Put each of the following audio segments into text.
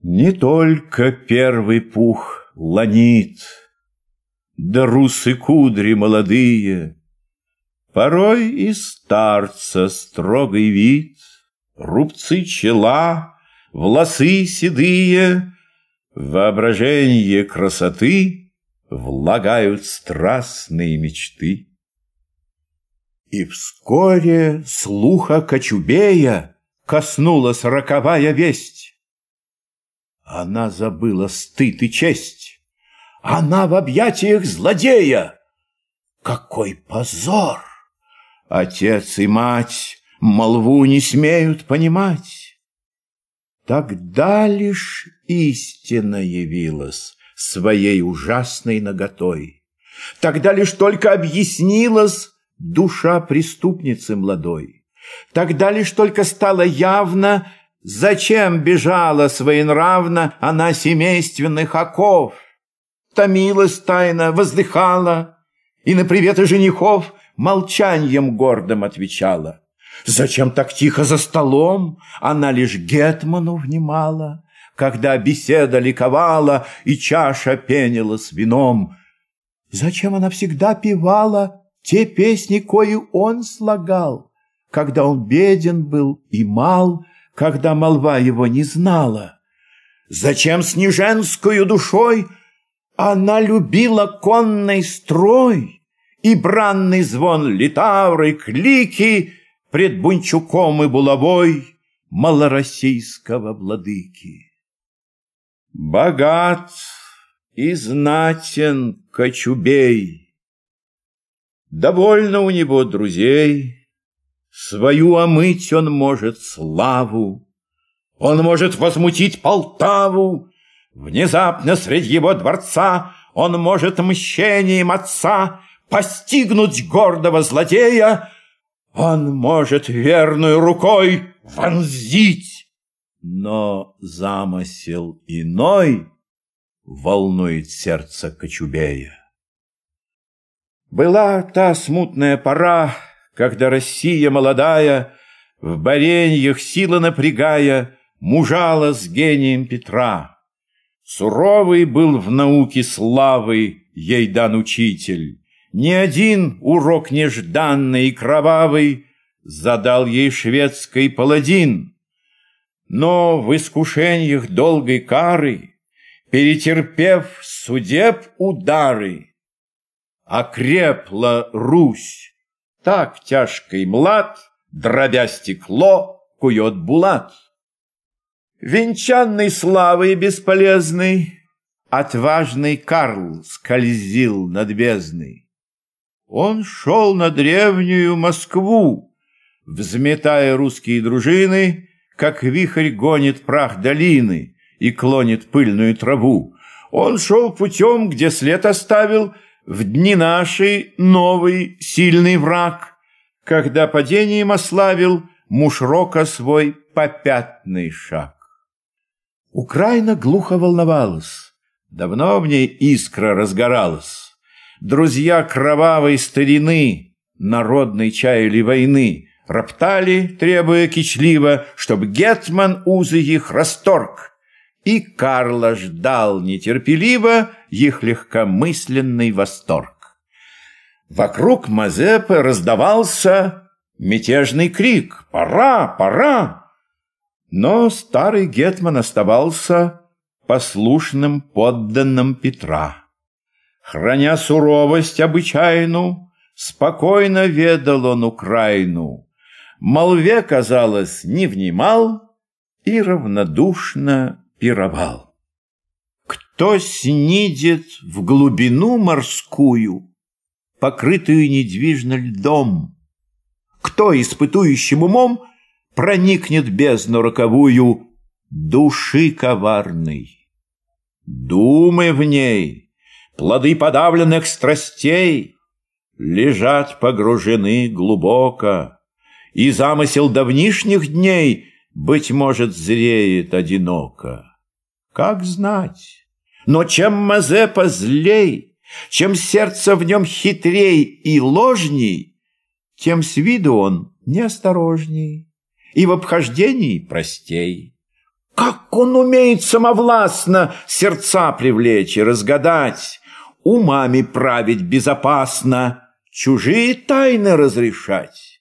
Не только первый пух ланит, Да русы кудри молодые, Порой и старца строгий вид, Рубцы чела, волосы седые, Воображение красоты Влагают страстные мечты. И вскоре слуха Кочубея Коснулась роковая весть. Она забыла стыд и честь. Она в объятиях злодея. Какой позор! Отец и мать молву не смеют понимать. Тогда лишь истина явилась своей ужасной наготой. Тогда лишь только объяснилась душа преступницы молодой. Тогда лишь только стало явно, Зачем бежала своенравно она семейственных оков? Томилась тайно, воздыхала, и на приветы женихов молчанием гордым отвечала. Зачем так тихо за столом? Она лишь Гетману внимала, когда беседа ликовала и чаша пенилась вином. Зачем она всегда певала те песни, кои он слагал, когда он беден был и мал, когда молва его не знала. Зачем с неженскую душой она любила конный строй и бранный звон литавры, клики пред Бунчуком и булавой малороссийского владыки. Богат и знатен Кочубей, довольно у него друзей, Свою омыть он может славу, Он может возмутить Полтаву, Внезапно среди его дворца Он может мщением отца Постигнуть гордого злодея, Он может верную рукой вонзить. Но замысел иной Волнует сердце Кочубея. Была та смутная пора, когда Россия молодая, в бореньях сила напрягая, мужала с гением Петра. Суровый был в науке славы ей дан учитель. Ни один урок нежданный и кровавый задал ей шведский паладин. Но в искушениях долгой кары, перетерпев судеб удары, окрепла Русь, так тяжкий млад, дробя стекло, кует булат. Венчанный славой бесполезный, Отважный Карл скользил над бездной. Он шел на древнюю Москву, Взметая русские дружины, Как вихрь гонит прах долины И клонит пыльную траву. Он шел путем, где след оставил — в дни наши новый сильный враг, Когда падением ославил Мушрока свой попятный шаг. Украина глухо волновалась, Давно в ней искра разгоралась. Друзья кровавой старины, Народной чаяли войны, Роптали, требуя кичливо, Чтоб Гетман узы их расторг, и Карла ждал нетерпеливо их легкомысленный восторг. Вокруг Мазепы раздавался мятежный крик «Пора! Пора!» Но старый Гетман оставался послушным подданным Петра. Храня суровость обычайну, спокойно ведал он Украину. Молве, казалось, не внимал и равнодушно пировал. Кто снидет в глубину морскую, покрытую недвижно льдом? Кто испытующим умом проникнет бездну роковую души коварной? Думы в ней, плоды подавленных страстей лежат погружены глубоко, и замысел давнишних дней, быть может, зреет одиноко. Как знать? Но чем Мазепа злей, чем сердце в нем хитрей и ложней, тем с виду он неосторожней и в обхождении простей. Как он умеет самовластно сердца привлечь и разгадать, умами править безопасно, чужие тайны разрешать.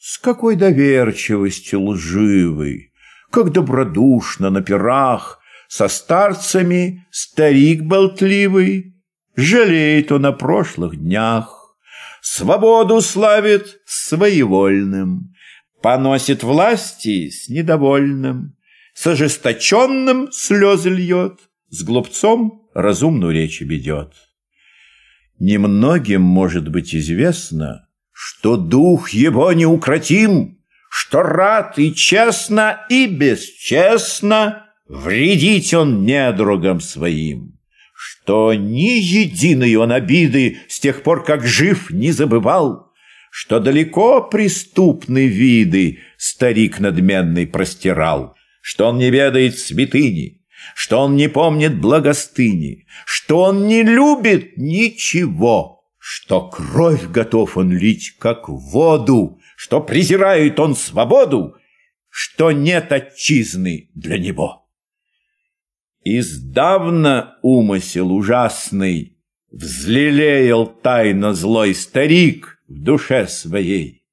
С какой доверчивостью лживой, как добродушно на пирах, со старцами старик болтливый, жалеет он о прошлых днях, свободу славит своевольным, поносит власти с недовольным, с ожесточенным слезы льет, с глупцом разумную речь ведет. Немногим может быть известно, что дух его неукротим, что рад и честно, и бесчестно вредить он недругам своим, что ни единой он обиды с тех пор, как жив, не забывал, что далеко преступны виды старик надменный простирал, что он не ведает святыни, что он не помнит благостыни, что он не любит ничего, что кровь готов он лить, как воду, что презирает он свободу, что нет отчизны для него. Издавна умысел ужасный Взлелеял тайно злой старик В душе своей.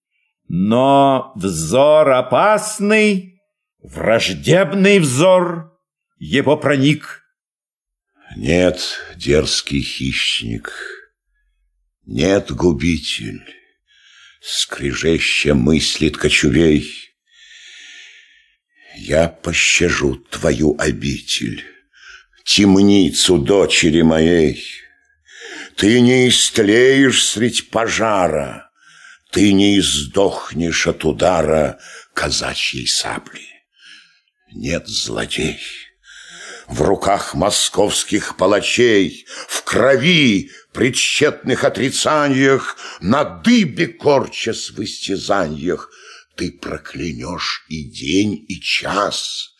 Но взор опасный Враждебный взор его проник. Нет, дерзкий хищник, нет, губитель, Скрежеща мыслит кочубей. Я пощажу твою обитель, Темницу дочери моей. Ты не истлеешь средь пожара, Ты не издохнешь от удара казачьей сабли нет злодей. В руках московских палачей, в крови, при тщетных отрицаниях, на дыбе корчась в истязаниях, ты проклянешь и день, и час,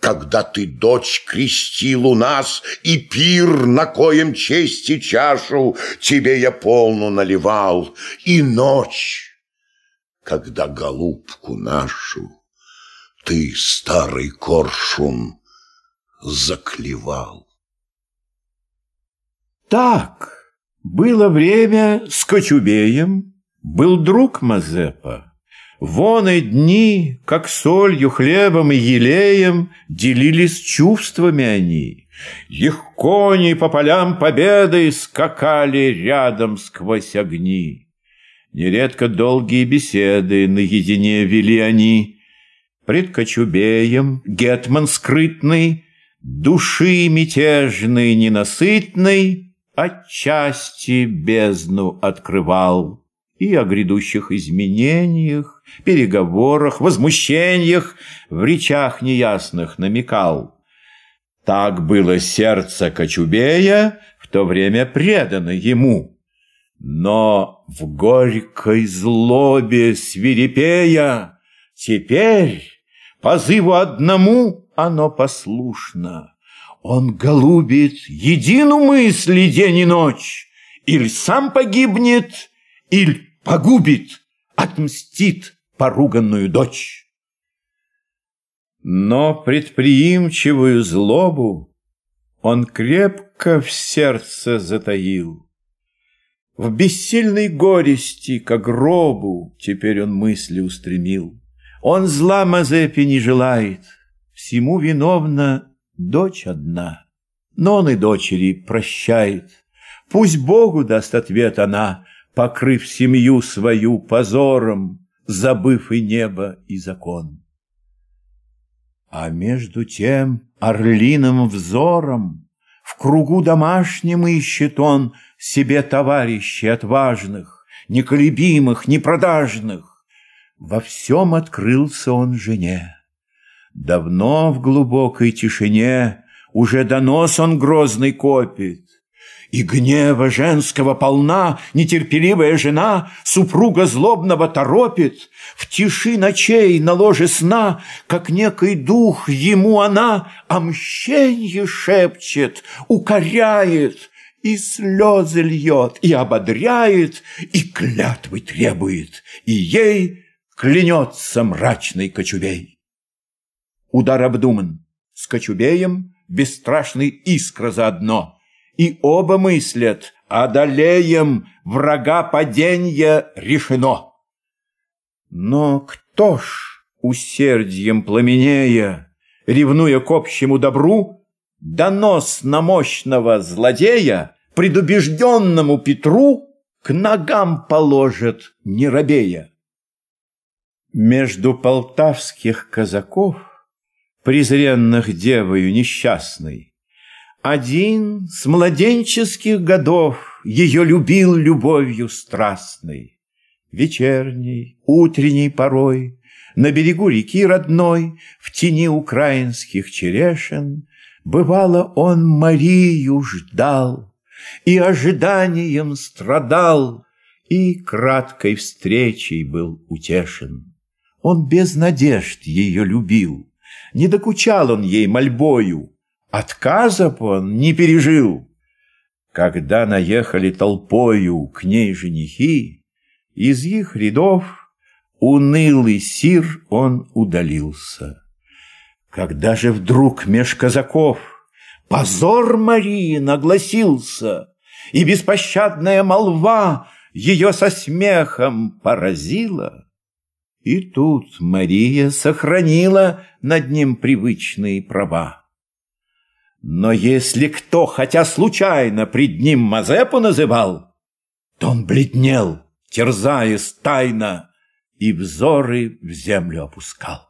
когда ты дочь крестил у нас, и пир, на коем чести чашу, тебе я полну наливал, и ночь, когда голубку нашу ты, старый коршун, заклевал. Так, было время с Кочубеем, был друг Мазепа. Вон и дни, как солью, хлебом и елеем, Делились чувствами они. Их кони по полям победы Скакали рядом сквозь огни. Нередко долгие беседы Наедине вели они, Пред Кочубеем гетман скрытный, Души мятежной ненасытной Отчасти бездну открывал И о грядущих изменениях, Переговорах, возмущениях В речах неясных намекал. Так было сердце Кочубея В то время предано ему. Но в горькой злобе свирепея Теперь Позыву одному оно послушно. Он голубит едину мысли день и ночь, Иль сам погибнет, иль погубит, Отмстит поруганную дочь. Но предприимчивую злобу Он крепко в сердце затаил. В бессильной горести к гробу Теперь он мысли устремил. Он зла Мазепе не желает, всему виновна дочь одна. Но он и дочери прощает. Пусть Богу даст ответ она, покрыв семью свою позором, забыв и небо, и закон. А между тем орлиным взором в кругу домашнем ищет он себе товарищей отважных, неколебимых, непродажных, во всем открылся он жене. Давно в глубокой тишине Уже донос он грозный копит. И гнева женского полна Нетерпеливая жена Супруга злобного торопит. В тиши ночей на ложе сна, Как некий дух ему она О мщенье шепчет, укоряет, и слезы льет, и ободряет, и клятвы требует, и ей клянется мрачный кочубей. Удар обдуман, с Кочубеем бесстрашный искра заодно, и оба мыслят, одолеем врага паденья решено. Но кто ж, усердием пламенея, ревнуя к общему добру, донос на мощного злодея предубежденному Петру к ногам положит, не робея. Между полтавских казаков, презренных девою несчастной, один с младенческих годов ее любил любовью страстной. Вечерней, утренней порой, на берегу реки родной, в тени украинских черешен, бывало он Марию ждал и ожиданием страдал, и краткой встречей был утешен. Он без надежд ее любил, не докучал он ей мольбою, отказов он не пережил. Когда наехали толпою к ней женихи, из их рядов унылый сир он удалился. Когда же вдруг меж казаков позор Марии нагласился, и беспощадная молва ее со смехом поразила, и тут Мария сохранила над ним привычные права. Но если кто, хотя случайно, пред ним Мазепу называл, то он бледнел, терзаясь тайно, и взоры в землю опускал.